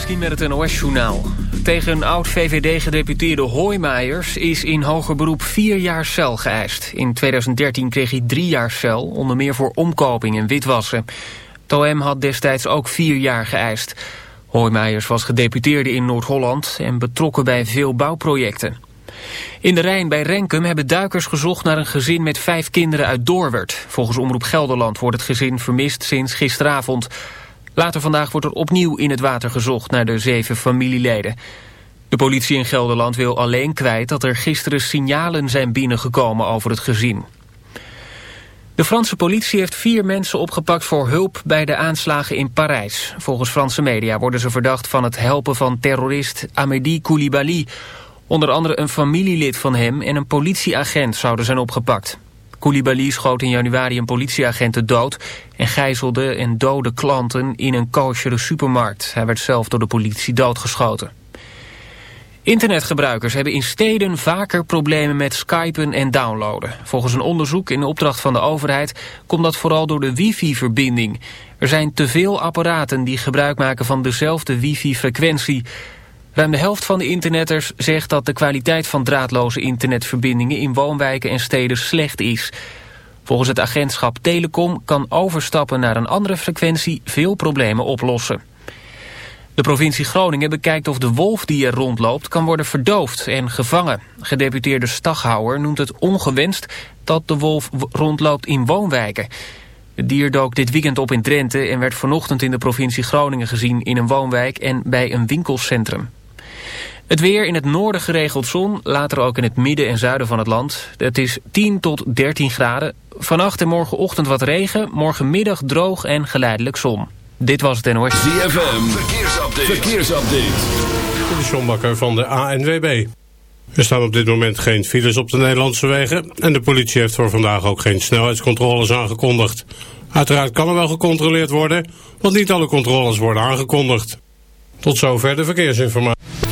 Stubenitski met het NOS-journaal. Tegen oud-VVD-gedeputeerde Hoijmeijers is in hoger beroep vier jaar cel geëist. In 2013 kreeg hij drie jaar cel, onder meer voor omkoping en witwassen. Toem had destijds ook vier jaar geëist. Hoijmeijers was gedeputeerde in Noord-Holland en betrokken bij veel bouwprojecten. In de Rijn bij Renkum hebben duikers gezocht naar een gezin met vijf kinderen uit Doorwerd. Volgens Omroep Gelderland wordt het gezin vermist sinds gisteravond. Later vandaag wordt er opnieuw in het water gezocht naar de zeven familieleden. De politie in Gelderland wil alleen kwijt dat er gisteren signalen zijn binnengekomen over het gezin. De Franse politie heeft vier mensen opgepakt voor hulp bij de aanslagen in Parijs. Volgens Franse media worden ze verdacht van het helpen van terrorist Amédi Koulibaly. Onder andere een familielid van hem en een politieagent zouden zijn opgepakt. Koulibaly schoot in januari een politieagent dood... en gijzelde en dode klanten in een koshere supermarkt. Hij werd zelf door de politie doodgeschoten. Internetgebruikers hebben in steden vaker problemen met skypen en downloaden. Volgens een onderzoek in de opdracht van de overheid komt dat vooral door de wifi-verbinding. Er zijn te veel apparaten die gebruik maken van dezelfde wifi-frequentie. Ruim de helft van de internetters zegt dat de kwaliteit van draadloze internetverbindingen in woonwijken en steden slecht is. Volgens het agentschap Telecom kan overstappen naar een andere frequentie veel problemen oplossen. De provincie Groningen bekijkt of de wolf die er rondloopt kan worden verdoofd en gevangen. Gedeputeerde Staghouwer noemt het ongewenst dat de wolf rondloopt in woonwijken. Het dier dook dit weekend op in Drenthe en werd vanochtend in de provincie Groningen gezien in een woonwijk en bij een winkelcentrum. Het weer in het noorden geregeld zon, later ook in het midden en zuiden van het land. Het is 10 tot 13 graden. Vannacht en morgenochtend wat regen, morgenmiddag droog en geleidelijk zon. Dit was het NOS. ZFM, verkeersupdate. verkeersupdate. De Sjombakker van de ANWB. Er staan op dit moment geen files op de Nederlandse wegen... en de politie heeft voor vandaag ook geen snelheidscontroles aangekondigd. Uiteraard kan er wel gecontroleerd worden, want niet alle controles worden aangekondigd. Tot zover de verkeersinformatie.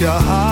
your heart.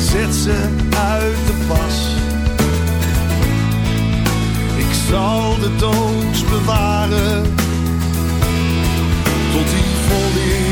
Zet ze uit de pas. Ik zal de dood bewaren tot die volle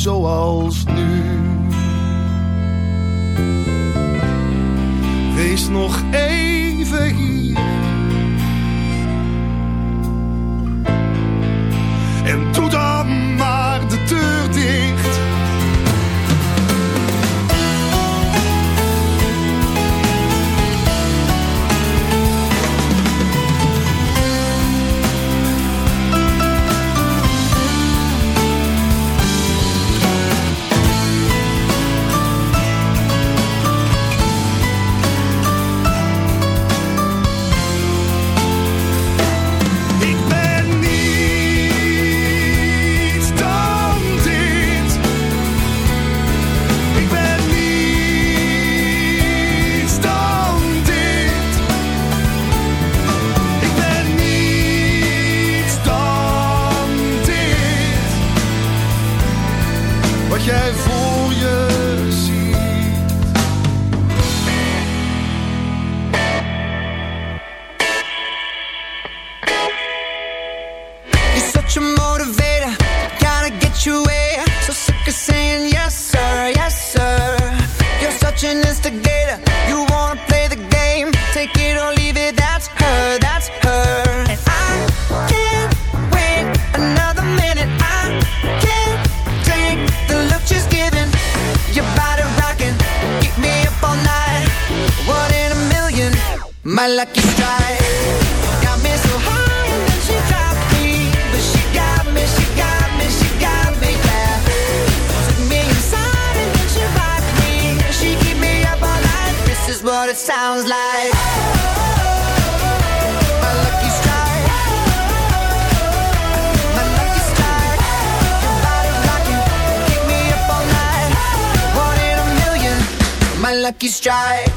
zoals nu. strike.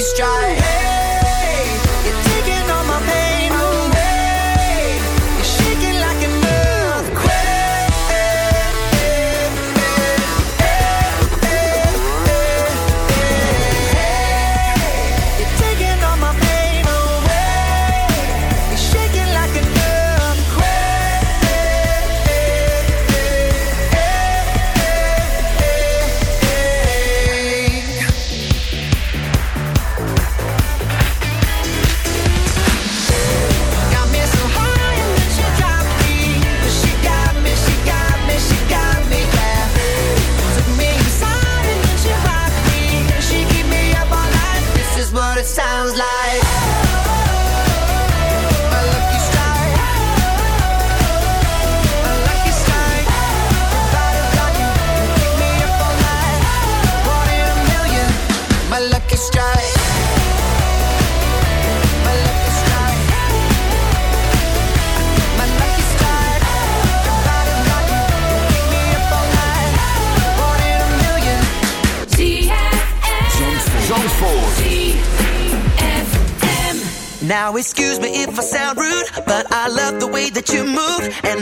she's trying.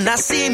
I see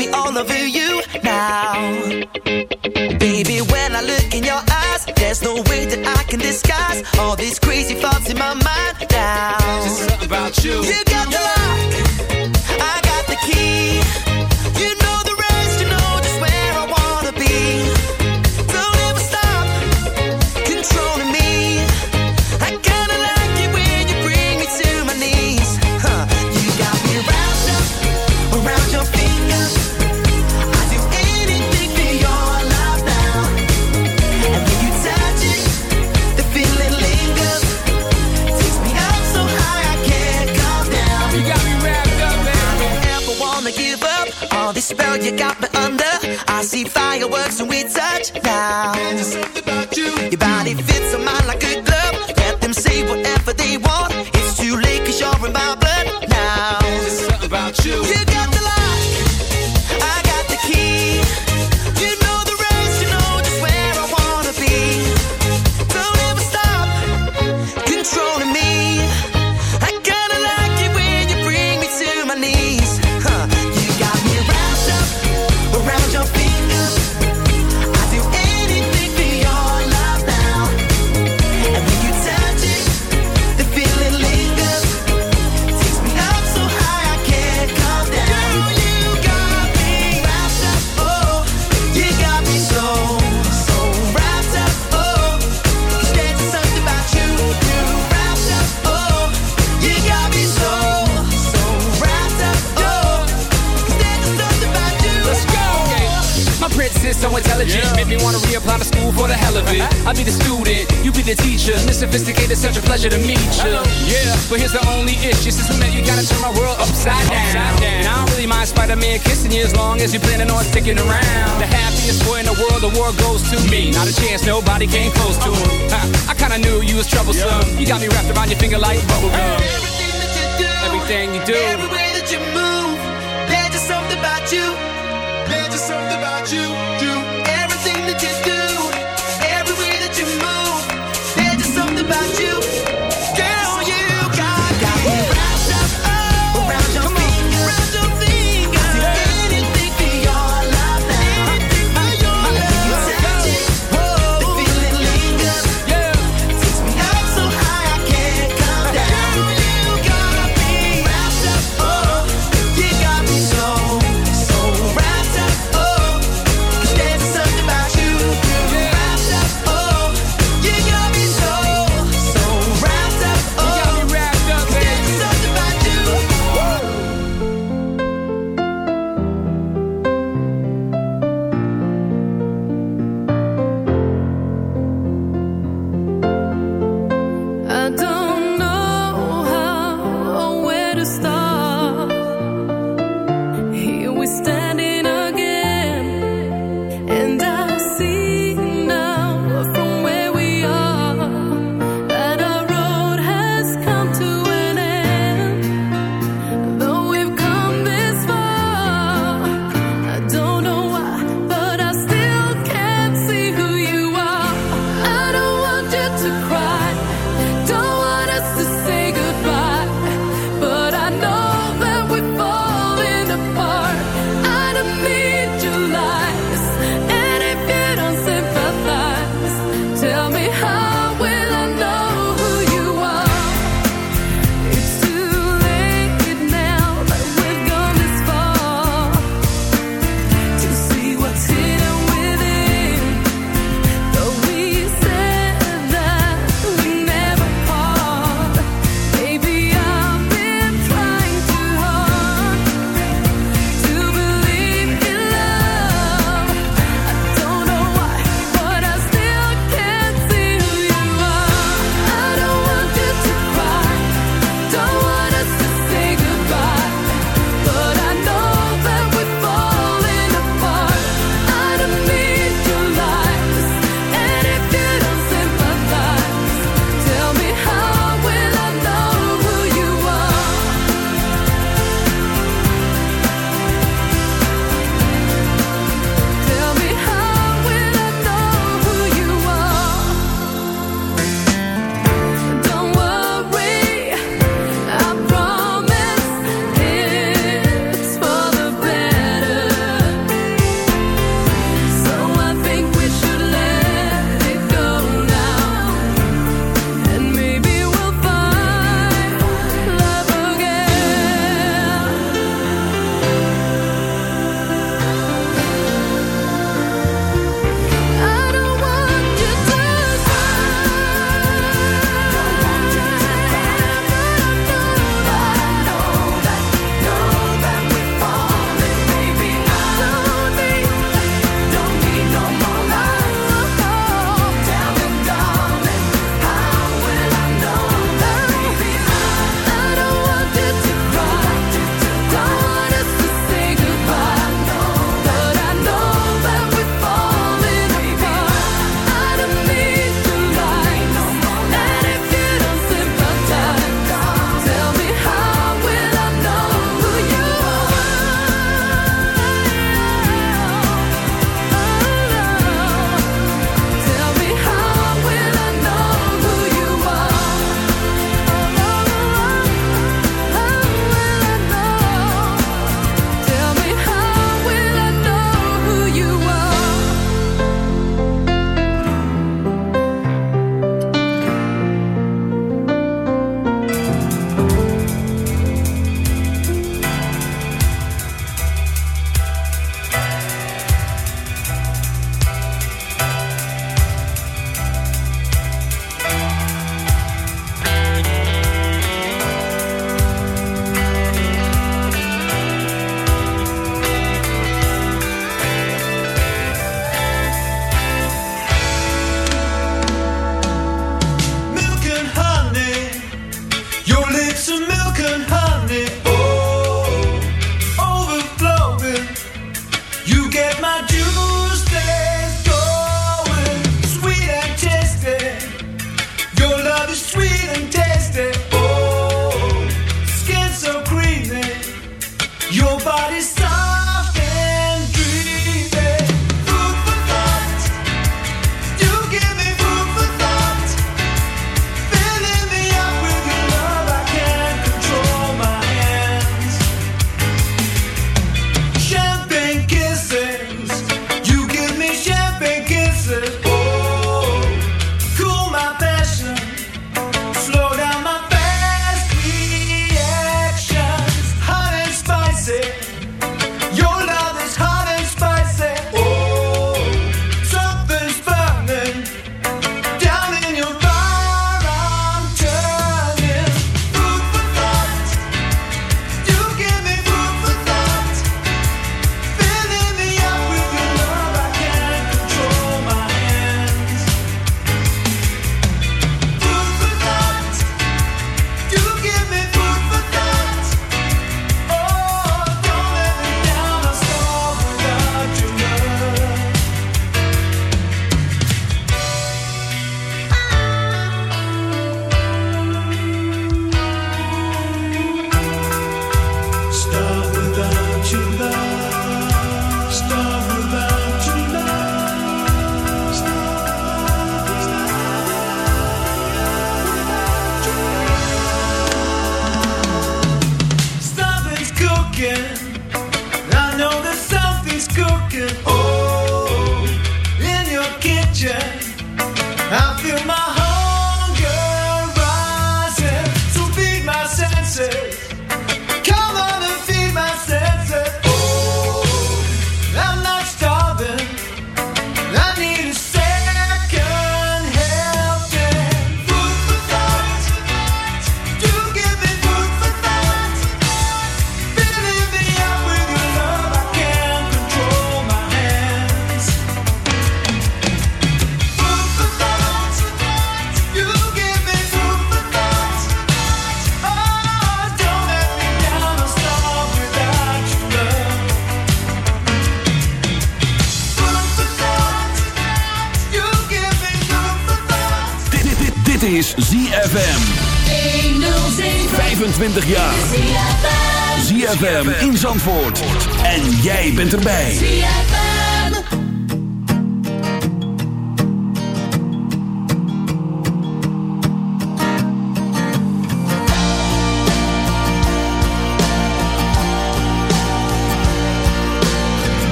is you planning on sticking around? The happiest boy in the world, the world goes to me. Not a chance, nobody came close to him. I, I kinda knew you was troublesome. You got me wrapped around your finger like bubblegum. Everything that you do, everything you do, every way that you move, there's just something about you. There's just something about you. Do everything that you do, every way that you move, there's just something about you.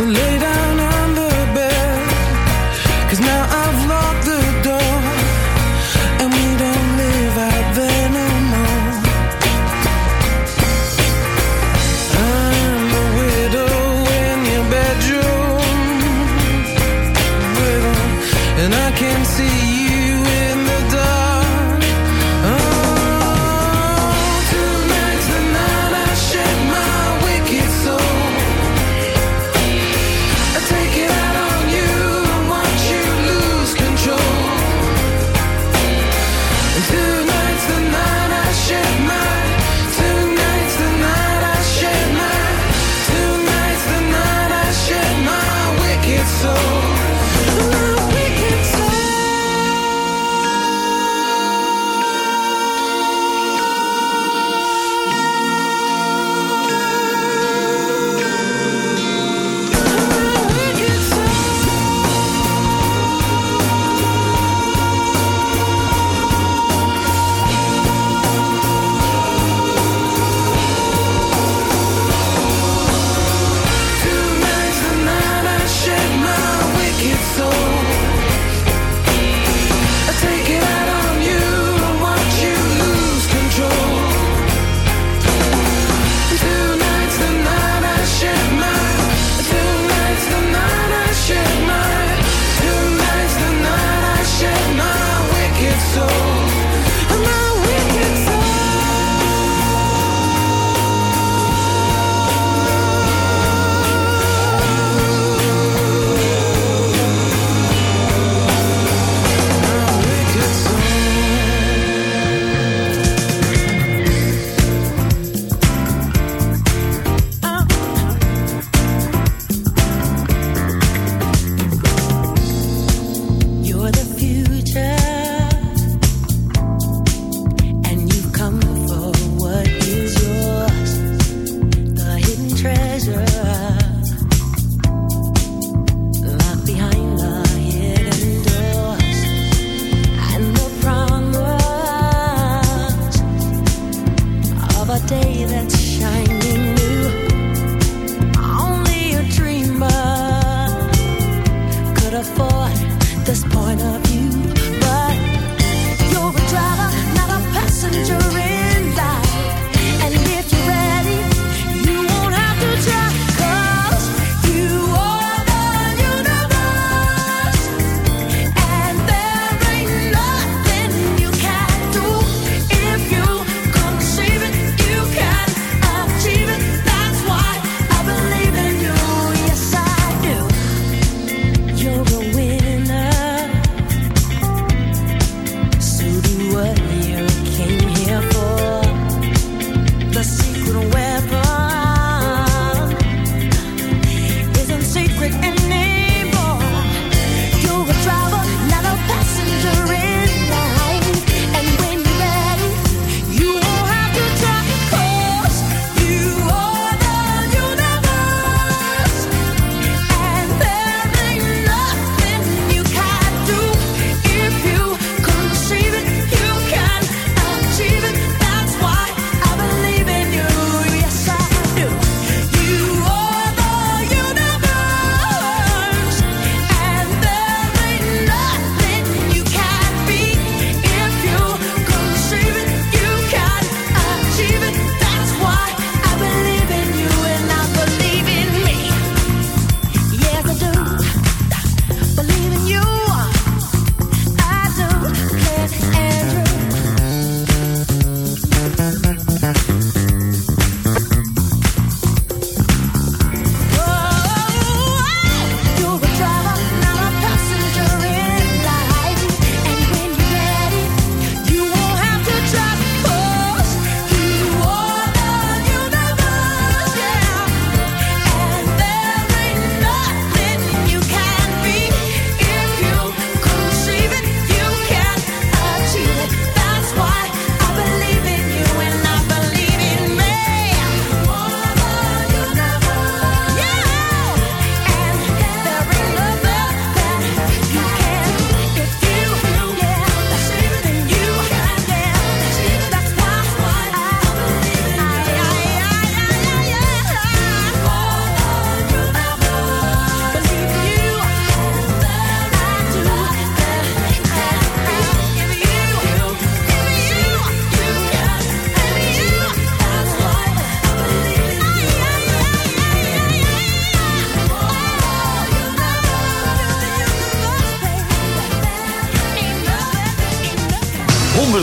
isolated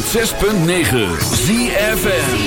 106.9 ZFN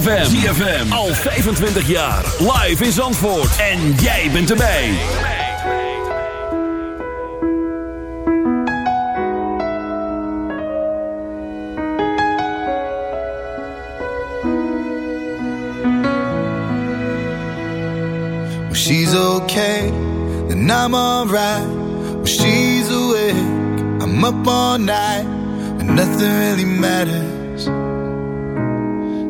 ZFM. ZFM. Al 25 jaar. Live in Zandvoort. En jij bent erbij. When she's okay, then I'm alright. When she's awake, I'm up all night, and nothing really matters.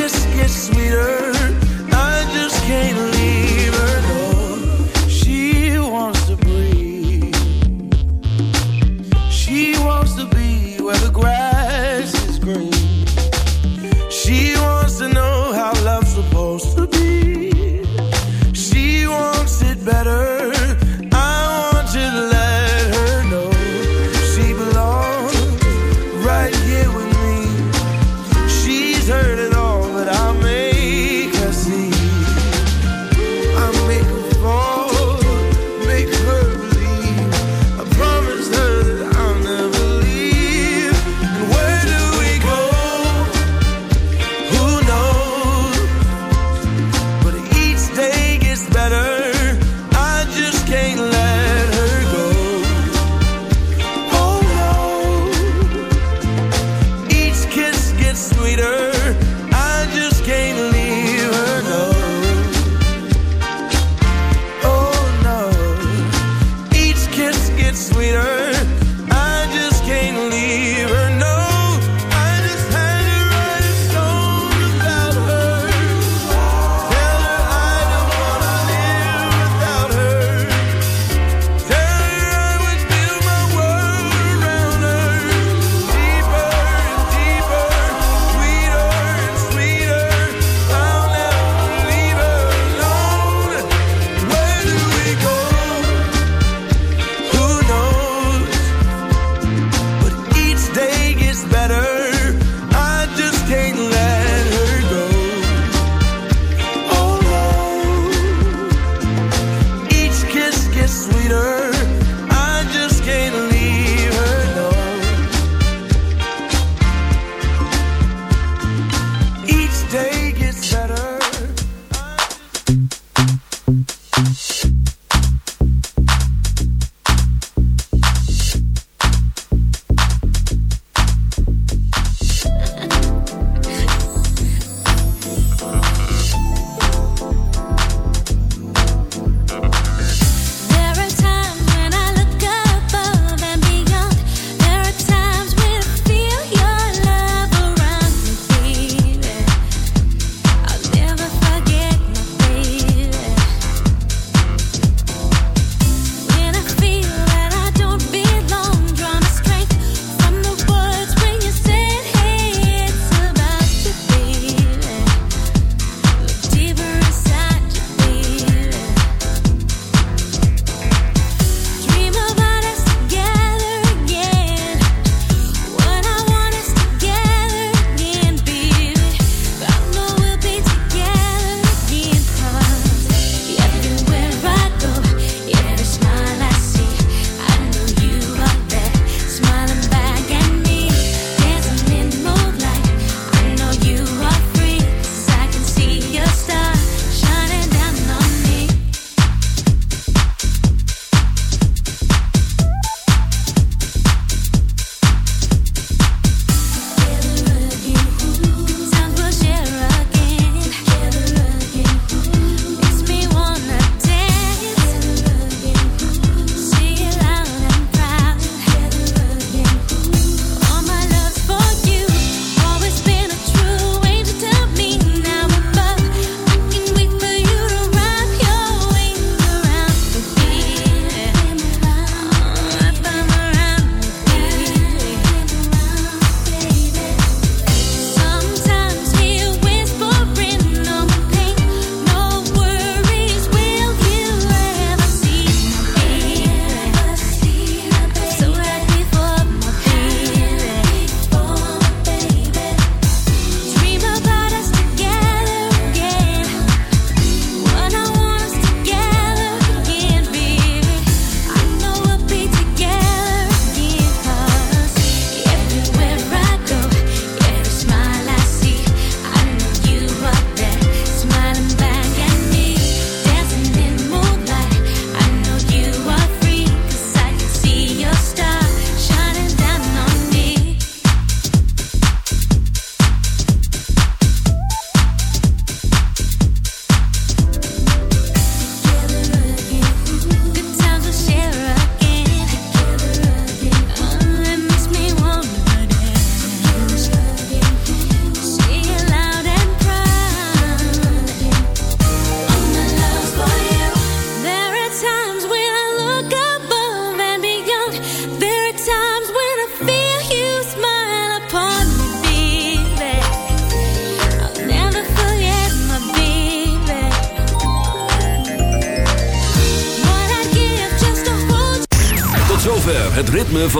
just gets sweeter.